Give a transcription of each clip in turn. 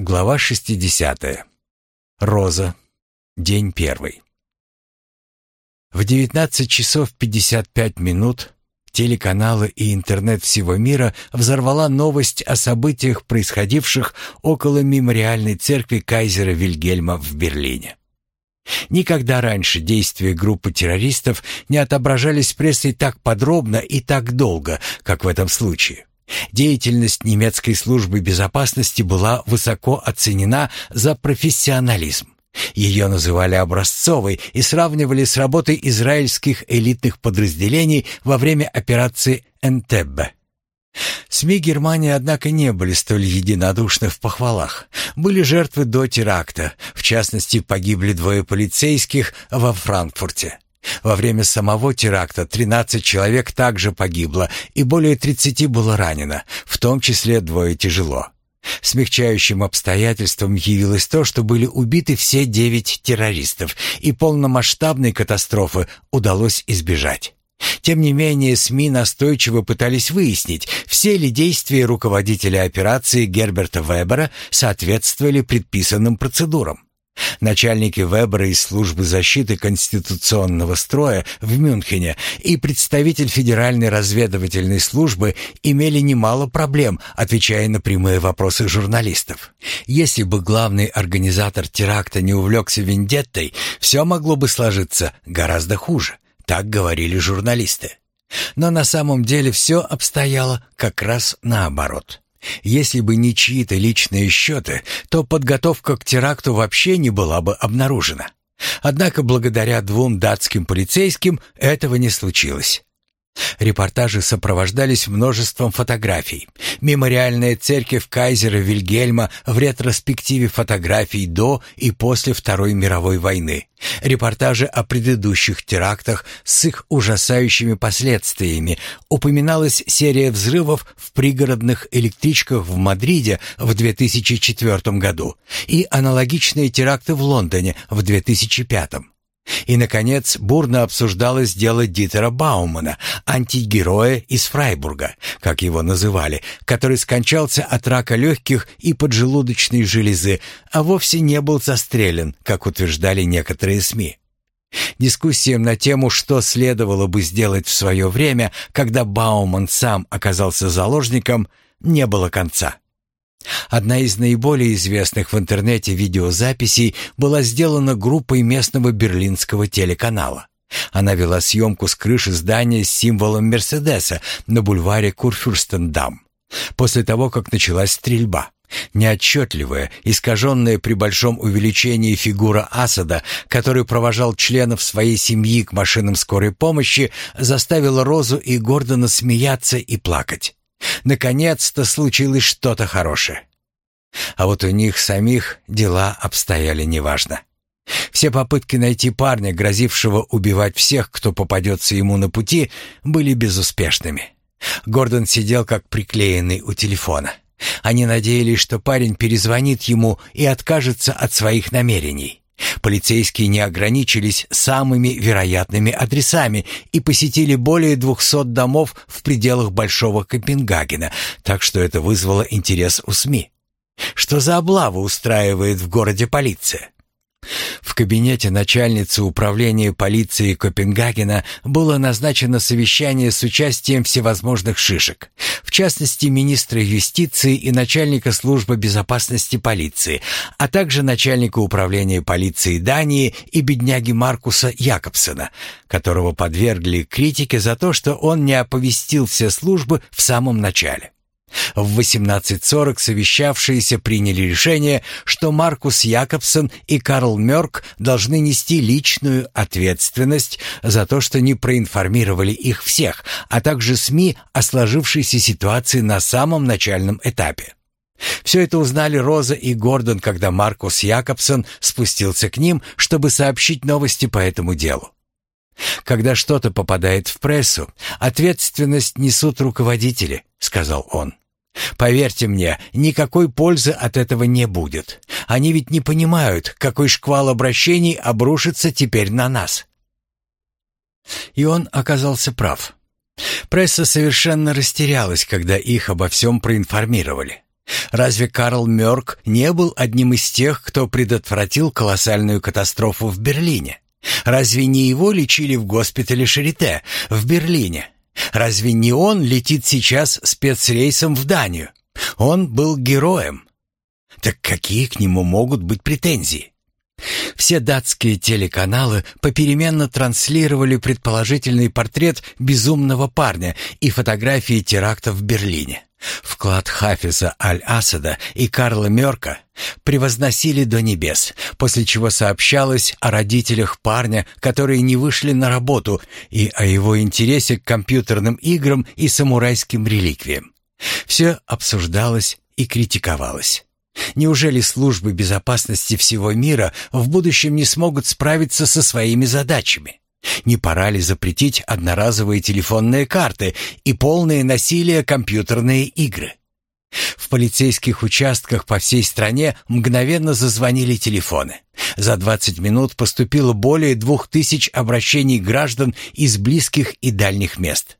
Глава 60. Роза. День первый. В 19 часов 55 минут телеканалы и интернет всего мира взорвала новость о событиях, происходивших около мемориальной церкви кайзера Вильгельма в Берлине. Никогда раньше действия группы террористов не отображались прессой так подробно и так долго, как в этом случае. Деятельность немецкой службы безопасности была высоко оценена за профессионализм. Ее называли образцовой и сравнивали с работой израильских элитных подразделений во время операции «Энтеббе». СМИ Германии, однако, не были столь единодушны в похвалах. Были жертвы до теракта, в частности, погибли двое полицейских во Франкфурте. Во время самого теракта 13 человек также погибло и более 30 было ранено, в том числе двое тяжело. Смягчающим обстоятельством явилось то, что были убиты все девять террористов, и полномасштабной катастрофы удалось избежать. Тем не менее, СМИ настойчиво пытались выяснить, все ли действия руководителя операции Герберта Вебера соответствовали предписанным процедурам. Начальники Вебера из службы защиты конституционного строя в Мюнхене и представитель Федеральной разведывательной службы имели немало проблем, отвечая на прямые вопросы журналистов. Если бы главный организатор теракта не увлекся вендеттой, все могло бы сложиться гораздо хуже. Так говорили журналисты. Но на самом деле все обстояло как раз наоборот. Если бы не чьи-то личные счеты, то подготовка к теракту вообще не была бы обнаружена. Однако благодаря двум датским полицейским этого не случилось. Репортажи сопровождались множеством фотографий. Мемориальная церковь кайзера Вильгельма в ретроспективе фотографий до и после Второй мировой войны. Репортажи о предыдущих терактах с их ужасающими последствиями. Упоминалась серия взрывов в пригородных электричках в Мадриде в 2004 году и аналогичные теракты в Лондоне в 2005. И, наконец, бурно обсуждалось дело Дитера Баумана, антигероя из Фрайбурга, как его называли, который скончался от рака легких и поджелудочной железы, а вовсе не был застрелен, как утверждали некоторые СМИ. Дискуссиям на тему, что следовало бы сделать в свое время, когда Бауман сам оказался заложником, не было конца. Одна из наиболее известных в интернете видеозаписей была сделана группой местного берлинского телеканала. Она вела съемку с крыши здания с символом Мерседеса на бульваре Курфюрстендам. После того, как началась стрельба. Неотчетливая, искаженная при большом увеличении фигура Асада, который провожал членов своей семьи к машинам скорой помощи, заставила Розу и Гордона смеяться и плакать. Наконец-то случилось что-то хорошее. А вот у них самих дела обстояли неважно. Все попытки найти парня, грозившего убивать всех, кто попадется ему на пути, были безуспешными. Гордон сидел как приклеенный у телефона. Они надеялись, что парень перезвонит ему и откажется от своих намерений. Полицейские не ограничились самыми вероятными адресами и посетили более двухсот домов в пределах Большого Копенгагена, так что это вызвало интерес у СМИ. Что за облаву устраивает в городе полиция? В кабинете начальницы управления полиции Копенгагена было назначено совещание с участием всевозможных шишек, в частности министра юстиции и начальника службы безопасности полиции, а также начальника управления полиции Дании и бедняги Маркуса Якобсена, которого подвергли критике за то, что он не оповестил все службы в самом начале. В 18.40 совещавшиеся приняли решение, что Маркус Якобсон и Карл Мёрк должны нести личную ответственность за то, что не проинформировали их всех, а также СМИ о сложившейся ситуации на самом начальном этапе. Все это узнали Роза и Гордон, когда Маркус Якобсон спустился к ним, чтобы сообщить новости по этому делу. «Когда что-то попадает в прессу, ответственность несут руководители», — сказал он. «Поверьте мне, никакой пользы от этого не будет. Они ведь не понимают, какой шквал обращений обрушится теперь на нас». И он оказался прав. Пресса совершенно растерялась, когда их обо всем проинформировали. Разве Карл Мёрк не был одним из тех, кто предотвратил колоссальную катастрофу в Берлине? Разве не его лечили в госпитале Шарите в Берлине? Разве не он летит сейчас спецрейсом в Данию? Он был героем. Так какие к нему могут быть претензии? Все датские телеканалы попеременно транслировали предположительный портрет безумного парня и фотографии теракта в Берлине. Вклад Хафиза Аль-Асада и Карла Мёрка превозносили до небес, после чего сообщалось о родителях парня, которые не вышли на работу, и о его интересе к компьютерным играм и самурайским реликвиям. Все обсуждалось и критиковалось. Неужели службы безопасности всего мира в будущем не смогут справиться со своими задачами? Не пора ли запретить одноразовые телефонные карты и полное насилие компьютерные игры? В полицейских участках по всей стране мгновенно зазвонили телефоны. За 20 минут поступило более двух тысяч обращений граждан из близких и дальних мест.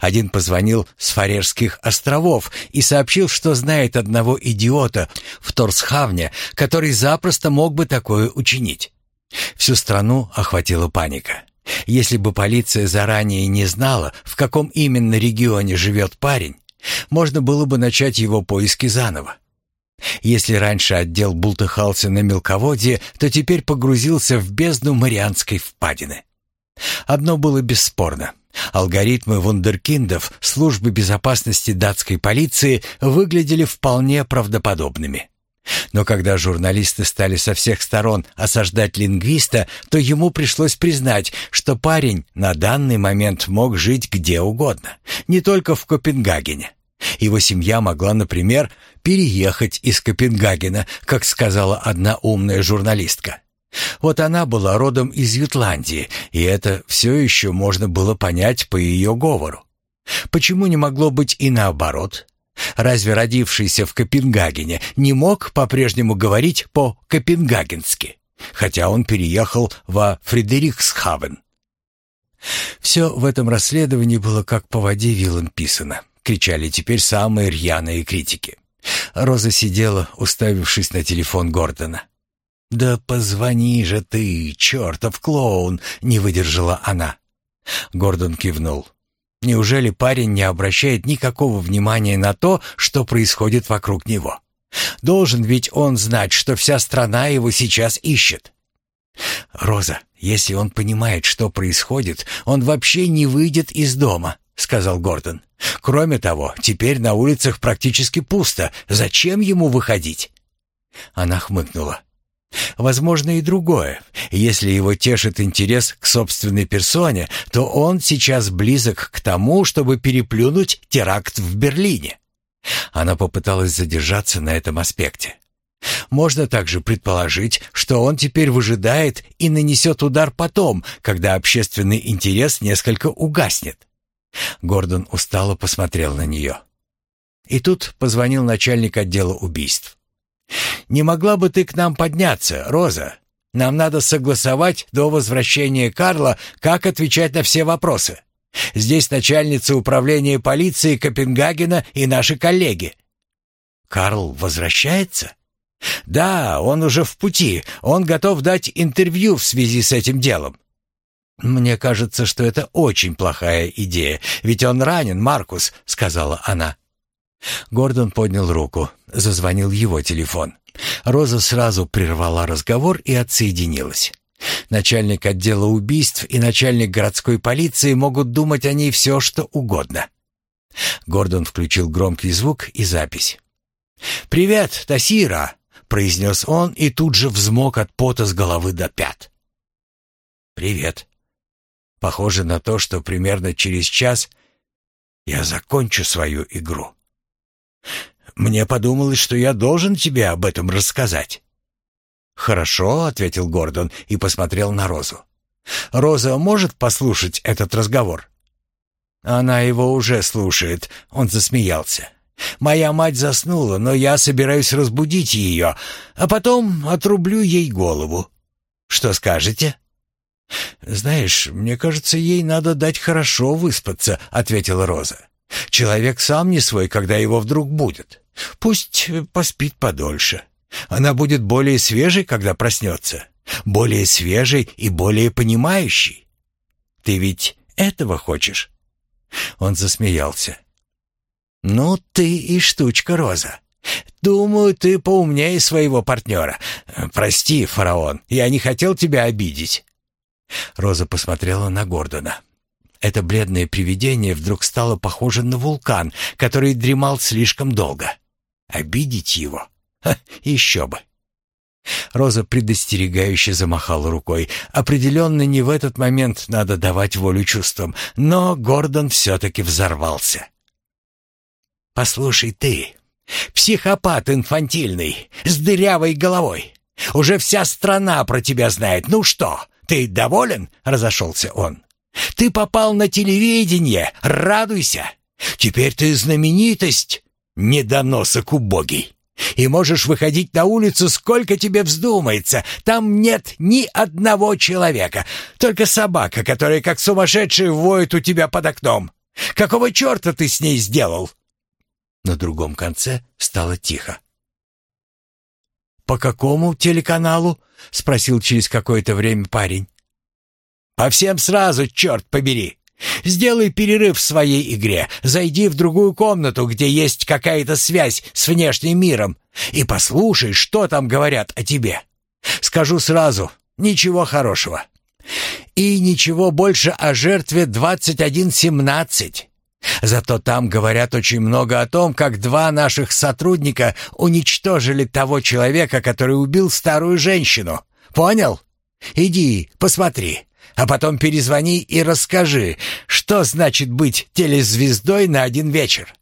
Один позвонил с Фарерских островов и сообщил, что знает одного идиота в Торсхавне, который запросто мог бы такое учинить. Всю страну охватила паника. Если бы полиция заранее не знала, в каком именно регионе живет парень, можно было бы начать его поиски заново. Если раньше отдел бултыхался на мелководье, то теперь погрузился в бездну Марианской впадины. Одно было бесспорно. Алгоритмы вундеркиндов службы безопасности датской полиции выглядели вполне правдоподобными. Но когда журналисты стали со всех сторон осаждать лингвиста, то ему пришлось признать, что парень на данный момент мог жить где угодно, не только в Копенгагене. Его семья могла, например, переехать из Копенгагена, как сказала одна умная журналистка. Вот она была родом из Ютландии, и это все еще можно было понять по ее говору. Почему не могло быть и наоборот? Разве родившийся в Копенгагене не мог по-прежнему говорить по-копенгагенски, хотя он переехал во Фредериксхавен? Все в этом расследовании было как по воде вилам писано, кричали теперь самые рьяные критики. Роза сидела, уставившись на телефон Гордона. «Да позвони же ты, чертов клоун!» — не выдержала она. Гордон кивнул. Неужели парень не обращает никакого внимания на то, что происходит вокруг него? Должен ведь он знать, что вся страна его сейчас ищет. «Роза, если он понимает, что происходит, он вообще не выйдет из дома», — сказал Гордон. «Кроме того, теперь на улицах практически пусто. Зачем ему выходить?» Она хмыкнула. Возможно и другое. Если его тешит интерес к собственной персоне, то он сейчас близок к тому, чтобы переплюнуть теракт в Берлине. Она попыталась задержаться на этом аспекте. Можно также предположить, что он теперь выжидает и нанесет удар потом, когда общественный интерес несколько угаснет. Гордон устало посмотрел на нее. И тут позвонил начальник отдела убийств. «Не могла бы ты к нам подняться, Роза? Нам надо согласовать до возвращения Карла, как отвечать на все вопросы. Здесь начальница управления полиции Копенгагена и наши коллеги». «Карл возвращается?» «Да, он уже в пути. Он готов дать интервью в связи с этим делом». «Мне кажется, что это очень плохая идея, ведь он ранен, Маркус», — сказала она. Гордон поднял руку. Зазвонил его телефон. Роза сразу прервала разговор и отсоединилась. Начальник отдела убийств и начальник городской полиции могут думать о ней все, что угодно. Гордон включил громкий звук и запись. «Привет, Тасира!» — произнес он и тут же взмок от пота с головы до пят. «Привет. Похоже на то, что примерно через час я закончу свою игру». Мне подумалось, что я должен тебе об этом рассказать». «Хорошо», — ответил Гордон и посмотрел на Розу. «Роза может послушать этот разговор?» «Она его уже слушает», — он засмеялся. «Моя мать заснула, но я собираюсь разбудить ее, а потом отрублю ей голову. Что скажете?» «Знаешь, мне кажется, ей надо дать хорошо выспаться», — ответила Роза. Человек сам не свой, когда его вдруг будет. Пусть поспит подольше. Она будет более свежей, когда проснется. Более свежей и более понимающей. Ты ведь этого хочешь?» Он засмеялся. «Ну ты и штучка, Роза. Думаю, ты поумнее своего партнера. Прости, фараон, я не хотел тебя обидеть». Роза посмотрела на Гордона. Это бледное привидение вдруг стало похоже на вулкан, который дремал слишком долго. Обидеть его? Ха, еще бы. Роза предостерегающе замахала рукой. Определенно не в этот момент надо давать волю чувствам, но Гордон все-таки взорвался. «Послушай ты, психопат инфантильный, с дырявой головой. Уже вся страна про тебя знает. Ну что, ты доволен?» — разошелся он. «Ты попал на телевидение, радуйся. Теперь ты знаменитость, недоносок убогий» и можешь выходить на улицу сколько тебе вздумается. Там нет ни одного человека, только собака, которая как сумасшедшая воет у тебя под окном. Какого черта ты с ней сделал?» На другом конце стало тихо. «По какому телеканалу?» — спросил через какое-то время парень. «По всем сразу, черт побери!» Сделай перерыв в своей игре, зайди в другую комнату, где есть какая-то связь с внешним миром, и послушай, что там говорят о тебе. Скажу сразу, ничего хорошего. И ничего больше о жертве 2117. Зато там говорят очень много о том, как два наших сотрудника уничтожили того человека, который убил старую женщину. Понял? Иди, посмотри а потом перезвони и расскажи, что значит быть телезвездой на один вечер».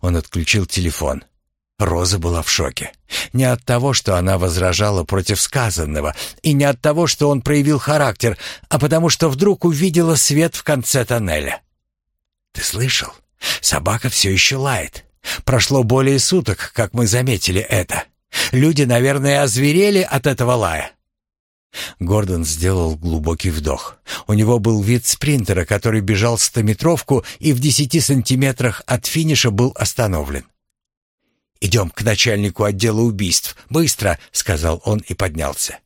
Он отключил телефон. Роза была в шоке. Не от того, что она возражала против сказанного, и не от того, что он проявил характер, а потому что вдруг увидела свет в конце тоннеля. «Ты слышал? Собака все еще лает. Прошло более суток, как мы заметили это. Люди, наверное, озверели от этого лая. Гордон сделал глубокий вдох. У него был вид спринтера, который бежал стометровку и в десяти сантиметрах от финиша был остановлен. «Идем к начальнику отдела убийств. Быстро!» — сказал он и поднялся.